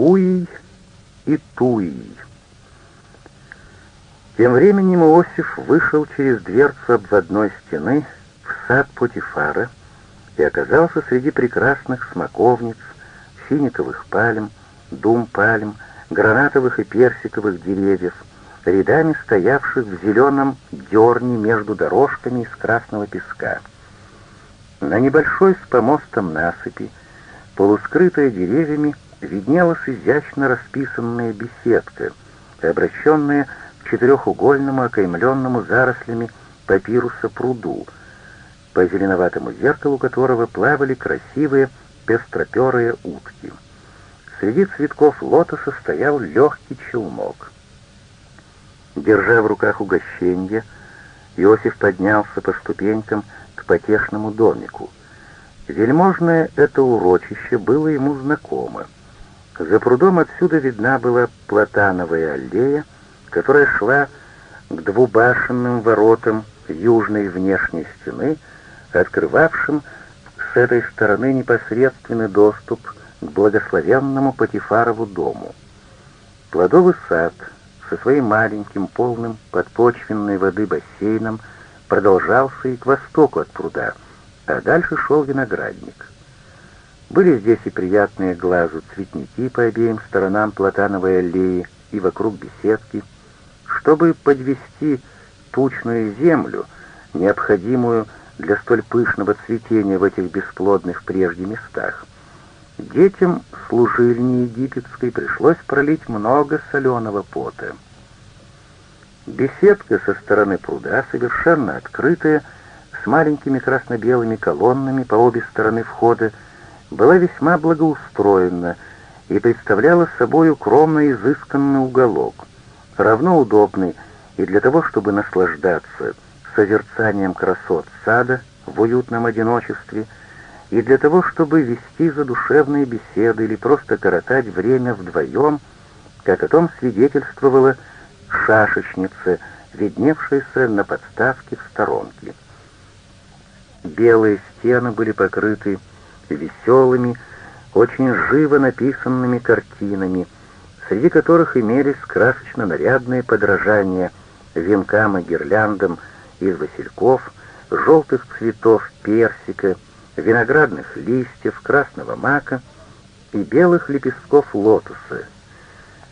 Гуей и Туей. Тем временем Иосиф вышел через дверцу обводной стены в сад Потифара и оказался среди прекрасных смоковниц, финиковых пальм, дум пальм, гранатовых и персиковых деревьев, рядами стоявших в зеленом дерне между дорожками из красного песка. На небольшой с помостом насыпи, полускрытая деревьями, виднелась изящно расписанная беседка, обращенная к четырехугольному, окаймленному зарослями папируса пруду, по зеленоватому зеркалу которого плавали красивые пестроперые утки. Среди цветков лотоса стоял легкий челнок. Держа в руках угощенье, Иосиф поднялся по ступенькам к потешному домику. Вельможное это урочище было ему знакомо. За прудом отсюда видна была платановая аллея, которая шла к двубашенным воротам южной внешней стены, открывавшим с этой стороны непосредственный доступ к благословенному Патифарову дому. Плодовый сад со своим маленьким, полным подпочвенной воды бассейном продолжался и к востоку от пруда, а дальше шел виноградник. Были здесь и приятные глазу цветники по обеим сторонам платановой аллеи и вокруг беседки, чтобы подвести тучную землю, необходимую для столь пышного цветения в этих бесплодных прежде местах. Детям служильни египетской пришлось пролить много соленого пота. Беседка со стороны пруда, совершенно открытая, с маленькими красно-белыми колоннами по обе стороны входа, была весьма благоустроена и представляла собой укромный изысканный уголок, равно удобный и для того, чтобы наслаждаться созерцанием красот сада в уютном одиночестве, и для того, чтобы вести задушевные беседы или просто коротать время вдвоем, как о том свидетельствовала шашечница, видневшаяся на подставке в сторонке. Белые стены были покрыты веселыми, очень живо написанными картинами, среди которых имелись красочно нарядные подражания венкам и гирляндам из васильков, желтых цветов персика, виноградных листьев, красного мака и белых лепестков лотоса.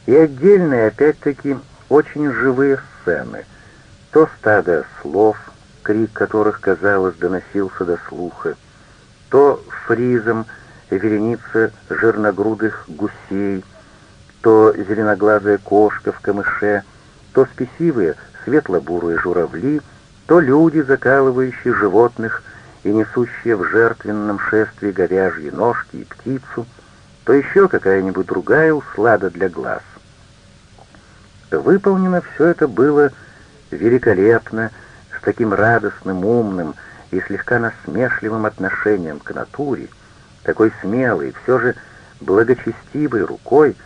И отдельные, опять-таки, очень живые сцены. То стадо слов, крик которых, казалось, доносился до слуха, то фризом вереница жирногрудых гусей, то зеленоглазая кошка в камыше, то спесивые светло-бурые журавли, то люди, закалывающие животных и несущие в жертвенном шествии говяжьи ножки и птицу, то еще какая-нибудь другая услада для глаз. Выполнено все это было великолепно, с таким радостным, умным, и слегка насмешливым отношением к натуре, такой смелой, все же благочестивой рукой,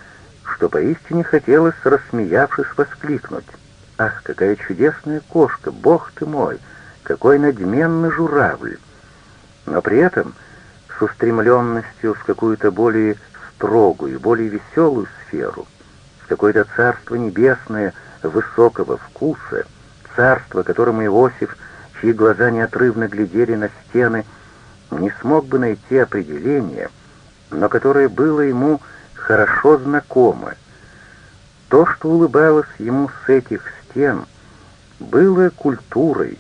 что поистине хотелось, рассмеявшись, воскликнуть. «Ах, какая чудесная кошка! Бог ты мой! Какой надменный журавль!» Но при этом с устремленностью в какую-то более строгую, более веселую сферу, в какое-то царство небесное высокого вкуса, царство, которому Иосиф — чьи глаза неотрывно глядели на стены, не смог бы найти определение, но которое было ему хорошо знакомо. То, что улыбалось ему с этих стен, было культурой,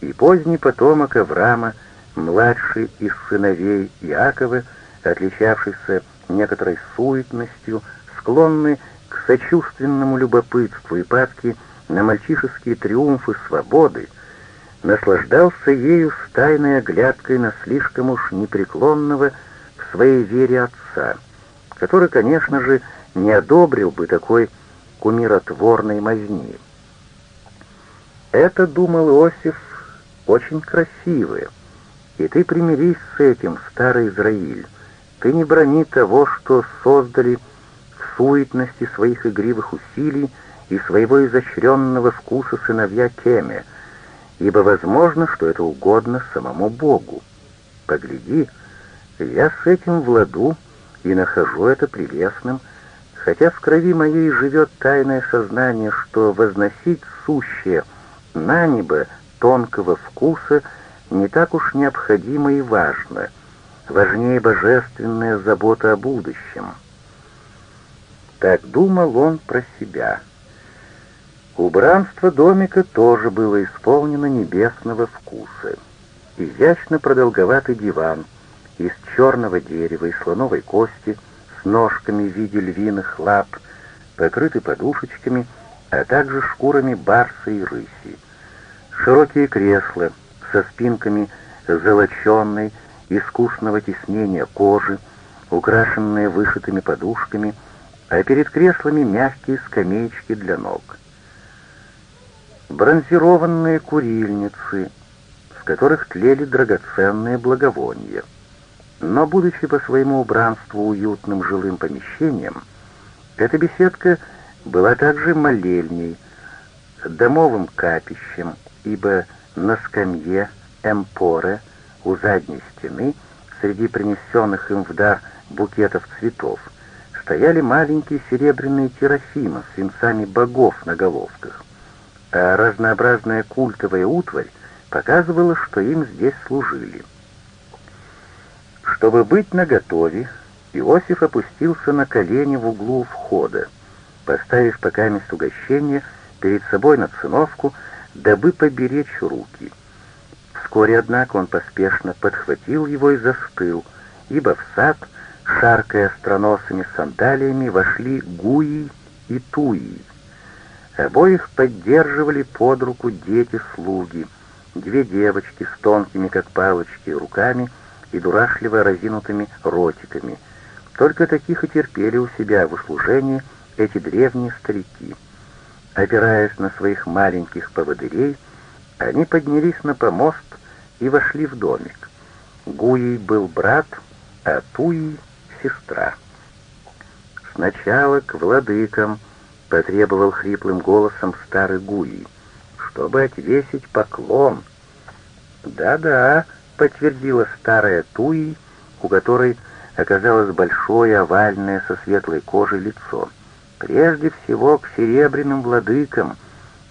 и поздний потомок Авраама, младший из сыновей Иакова, отличавшийся некоторой суетностью, склонный к сочувственному любопытству и падки на мальчишеские триумфы свободы, наслаждался ею с тайной оглядкой на слишком уж непреклонного в своей вере отца, который, конечно же, не одобрил бы такой кумиротворной мазни. Это, думал Иосиф, очень красивое, и ты примирись с этим, старый Израиль. Ты не брони того, что создали в суетности своих игривых усилий и своего изощренного вкуса сыновья Кеме — ибо возможно, что это угодно самому Богу. Погляди, я с этим в ладу и нахожу это прелестным, хотя в крови моей живет тайное сознание, что возносить сущее на небо тонкого вкуса не так уж необходимо и важно, важнее божественная забота о будущем. Так думал он про себя. Убранство домика тоже было исполнено небесного вкуса. Изящно продолговатый диван из черного дерева и слоновой кости с ножками в виде львиных лап, покрытый подушечками, а также шкурами барса и рыси. Широкие кресла со спинками золоченной, искусного тиснения кожи, украшенные вышитыми подушками, а перед креслами мягкие скамеечки для ног бронзированные курильницы, в которых тлели драгоценные благовония. Но, будучи по своему убранству уютным жилым помещением, эта беседка была также молельней, домовым капищем, ибо на скамье эмпоре у задней стены, среди принесенных им в дар букетов цветов, стояли маленькие серебряные терафимы с венцами богов на головках а разнообразная культовая утварь показывала, что им здесь служили. Чтобы быть наготове, Иосиф опустился на колени в углу входа, поставив пока мест угощения перед собой на циновку, дабы поберечь руки. Вскоре, однако, он поспешно подхватил его и застыл, ибо в сад, шаркая остроносыми сандалиями, вошли Гуи и Туи. Обоих поддерживали под руку дети-слуги, две девочки с тонкими, как палочки, руками и дурашливо разинутыми ротиками. Только таких и терпели у себя в услужении эти древние старики. Опираясь на своих маленьких поводырей, они поднялись на помост и вошли в домик. Гуей был брат, а Туей — сестра. Сначала к владыкам — потребовал хриплым голосом старый Гуи, чтобы отвесить поклон. «Да-да», — подтвердила старая Туи, у которой оказалось большое овальное со светлой кожей лицо. «Прежде всего к серебряным владыкам,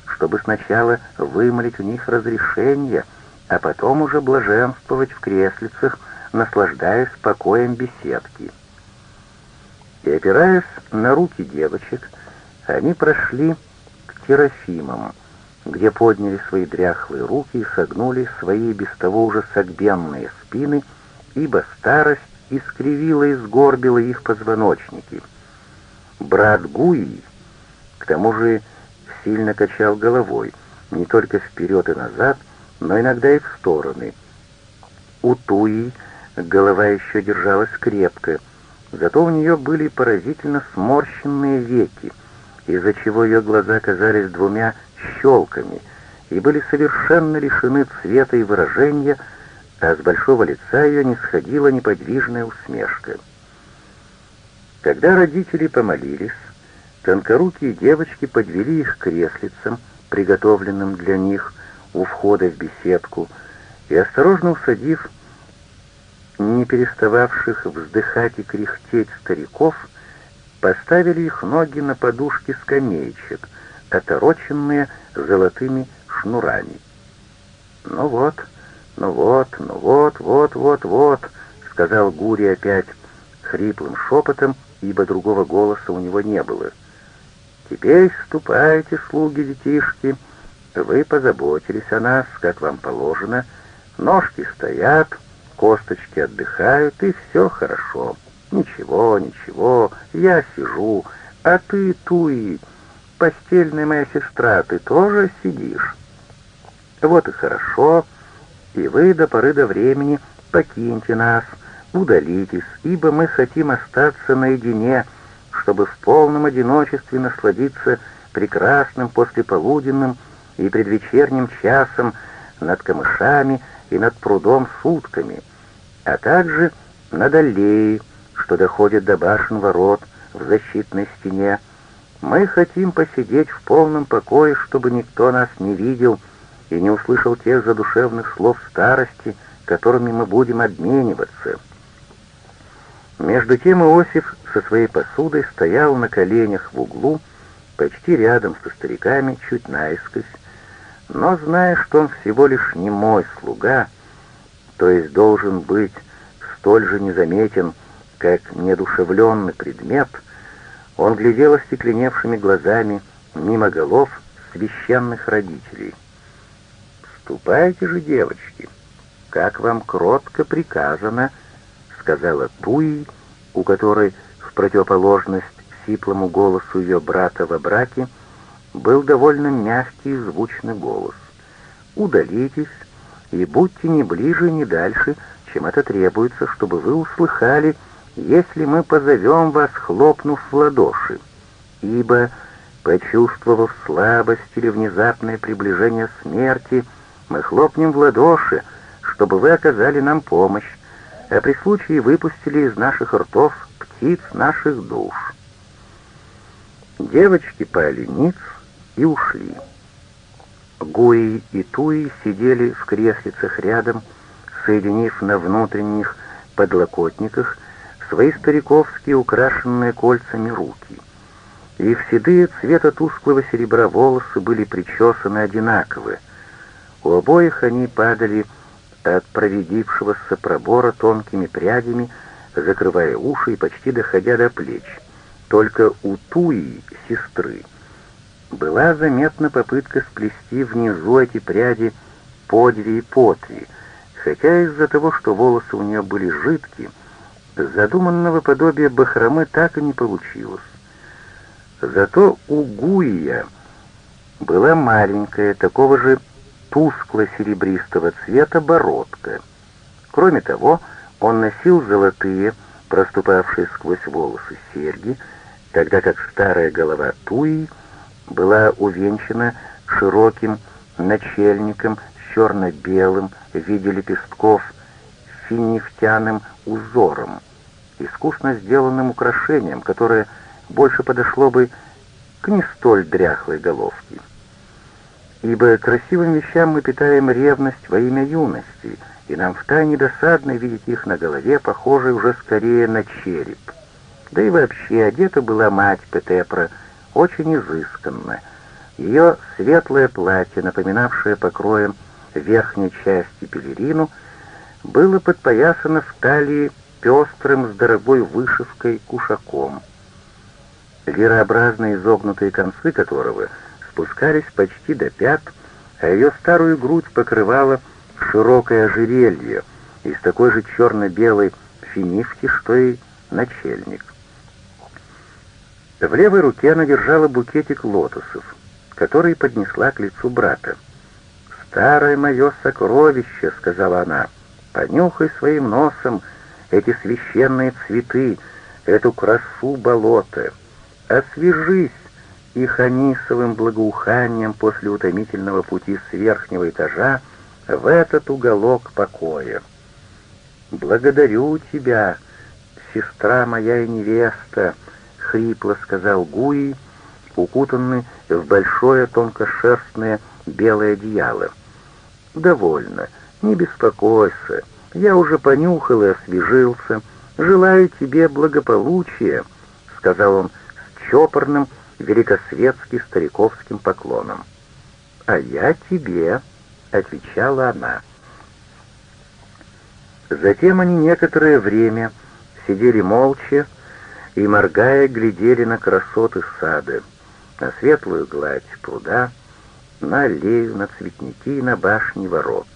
чтобы сначала вымолить у них разрешение, а потом уже блаженствовать в креслицах, наслаждаясь покоем беседки». И опираясь на руки девочек, они прошли к Терафимам, где подняли свои дряхлые руки и согнули свои без того уже согбенные спины, ибо старость искривила и сгорбила их позвоночники. Брат Гуи, к тому же, сильно качал головой, не только вперед и назад, но иногда и в стороны. У Туи голова еще держалась крепко, зато у нее были поразительно сморщенные веки — из-за чего ее глаза казались двумя щелками и были совершенно лишены цвета и выражения, а с большого лица ее не сходила неподвижная усмешка. Когда родители помолились, тонкорукие девочки подвели их к креслицам, приготовленным для них у входа в беседку, и, осторожно усадив не перестававших вздыхать и кряхтеть стариков, поставили их ноги на подушки скамеечек, отороченные золотыми шнурами. «Ну вот, ну вот, ну вот, вот, вот, вот», — сказал Гури опять хриплым шепотом, ибо другого голоса у него не было. «Теперь ступайте, слуги детишки, вы позаботились о нас, как вам положено, ножки стоят, косточки отдыхают, и все хорошо». «Ничего, ничего, я сижу, а ты, Туи, постельная моя сестра, ты тоже сидишь?» «Вот и хорошо, и вы до поры до времени покиньте нас, удалитесь, ибо мы хотим остаться наедине, чтобы в полном одиночестве насладиться прекрасным послеполуденным и предвечерним часом над камышами и над прудом сутками, а также над аллеей, что доходит до башен ворот в защитной стене. Мы хотим посидеть в полном покое, чтобы никто нас не видел и не услышал тех задушевных слов старости, которыми мы будем обмениваться. Между тем Иосиф со своей посудой стоял на коленях в углу, почти рядом со стариками, чуть наискось, но зная, что он всего лишь не мой слуга, то есть должен быть столь же незаметен, как неодушевленный предмет, он глядел остекленевшими глазами мимо голов священных родителей. «Ступайте же, девочки, как вам кротко приказано», — сказала Туи, у которой, в противоположность сиплому голосу ее брата во браке, был довольно мягкий и звучный голос. «Удалитесь и будьте не ближе и не дальше, чем это требуется, чтобы вы услыхали, если мы позовем вас, хлопнув в ладоши. Ибо, почувствовав слабость или внезапное приближение смерти, мы хлопнем в ладоши, чтобы вы оказали нам помощь, а при случае выпустили из наших ртов птиц наших душ. Девочки пали ниц и ушли. Гуи и Туи сидели в креслицах рядом, соединив на внутренних подлокотниках свои стариковские украшенные кольцами руки. Их седые цвета тусклого серебра волосы были причесаны одинаково. У обоих они падали от проведившегося пробора тонкими прядями, закрывая уши и почти доходя до плеч. Только у Туи, сестры, была заметна попытка сплести внизу эти пряди по две и по три, хотя из-за того, что волосы у нее были жидкие, задуманного подобия бахромы так и не получилось. Зато у Гуия была маленькая, такого же тускло-серебристого цвета бородка. Кроме того, он носил золотые, проступавшие сквозь волосы серьги, тогда как старая голова Туи была увенчана широким начальником с черно-белым в виде лепестков финифтяным узором, искусно сделанным украшением, которое больше подошло бы к не столь дряхлой головке ибо красивым вещам мы питаем ревность во имя юности, и нам втайне досадно видеть их на голове, похожей уже скорее на череп. Да и вообще одета была мать Петепра очень изысканно. Ее светлое платье, напоминавшее покроем верхней части пелерину, было подпоясано в талии пестрым с дорогой вышивкой кушаком, верообразные изогнутые концы которого — спускались почти до пят, а ее старую грудь покрывала широкое ожерелье из такой же черно-белой финифки, что и начальник. В левой руке она держала букетик лотосов, который поднесла к лицу брата. «Старое мое сокровище», — сказала она, — «понюхай своим носом эти священные цветы, эту красу болота, освежись и ханисовым благоуханием после утомительного пути с верхнего этажа в этот уголок покоя. «Благодарю тебя, сестра моя и невеста», — хрипло сказал Гуи, укутанный в большое тонкошерстное белое одеяло. «Довольно, не беспокойся, я уже понюхал и освежился. Желаю тебе благополучия», — сказал он с чопорным, великосветски стариковским поклоном. «А я тебе», — отвечала она. Затем они некоторое время сидели молча и, моргая, глядели на красоты сада, на светлую гладь пруда, на аллею, на цветники и на башни ворот.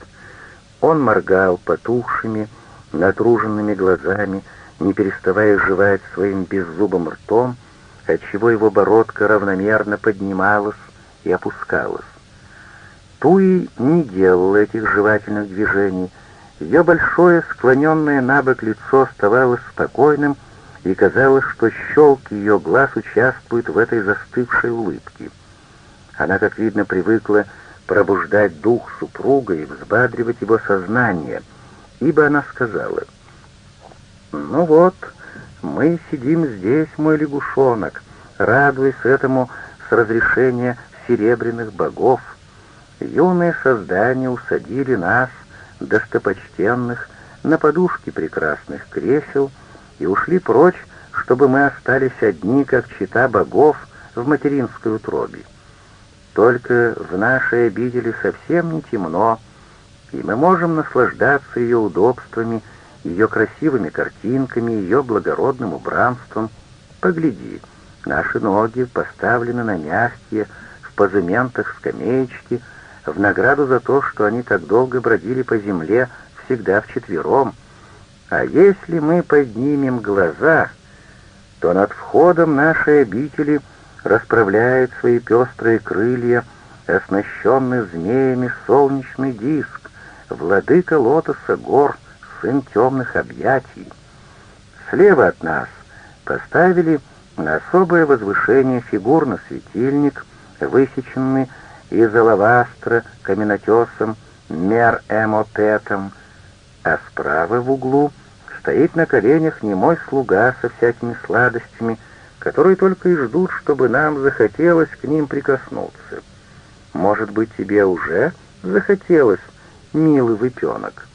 Он моргал потухшими, натруженными глазами, не переставая жевать своим беззубым ртом, отчего его бородка равномерно поднималась и опускалась. Туи не делала этих жевательных движений, ее большое склоненное на бок лицо оставалось спокойным, и казалось, что щелки ее глаз участвуют в этой застывшей улыбке. Она, как видно, привыкла пробуждать дух супруга и взбадривать его сознание, ибо она сказала, «Ну вот, мы сидим здесь, мой лягушонок, радуясь этому с разрешения серебряных богов. Юные создания усадили нас, достопочтенных, на подушки прекрасных кресел, и ушли прочь, чтобы мы остались одни, как чита богов в материнской утробе. Только в нашей обители совсем не темно, и мы можем наслаждаться ее удобствами, ее красивыми картинками, ее благородным убранством. Погляди, наши ноги поставлены на мягкие, в позументах скамеечки, в награду за то, что они так долго бродили по земле всегда вчетвером. А если мы поднимем глаза, то над входом нашей обители расправляет свои пестрые крылья, оснащенный змеями солнечный диск, владыка лотоса гор, сын темных объятий. Слева от нас поставили на особое возвышение фигурно светильник, высеченный из алавастра каменотесом мер-эмотетом, а справа в углу стоит на коленях немой слуга со всякими сладостями, которые только и ждут, чтобы нам захотелось к ним прикоснуться. Может быть, тебе уже захотелось, милый выпенок?»